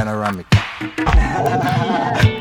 panoramic.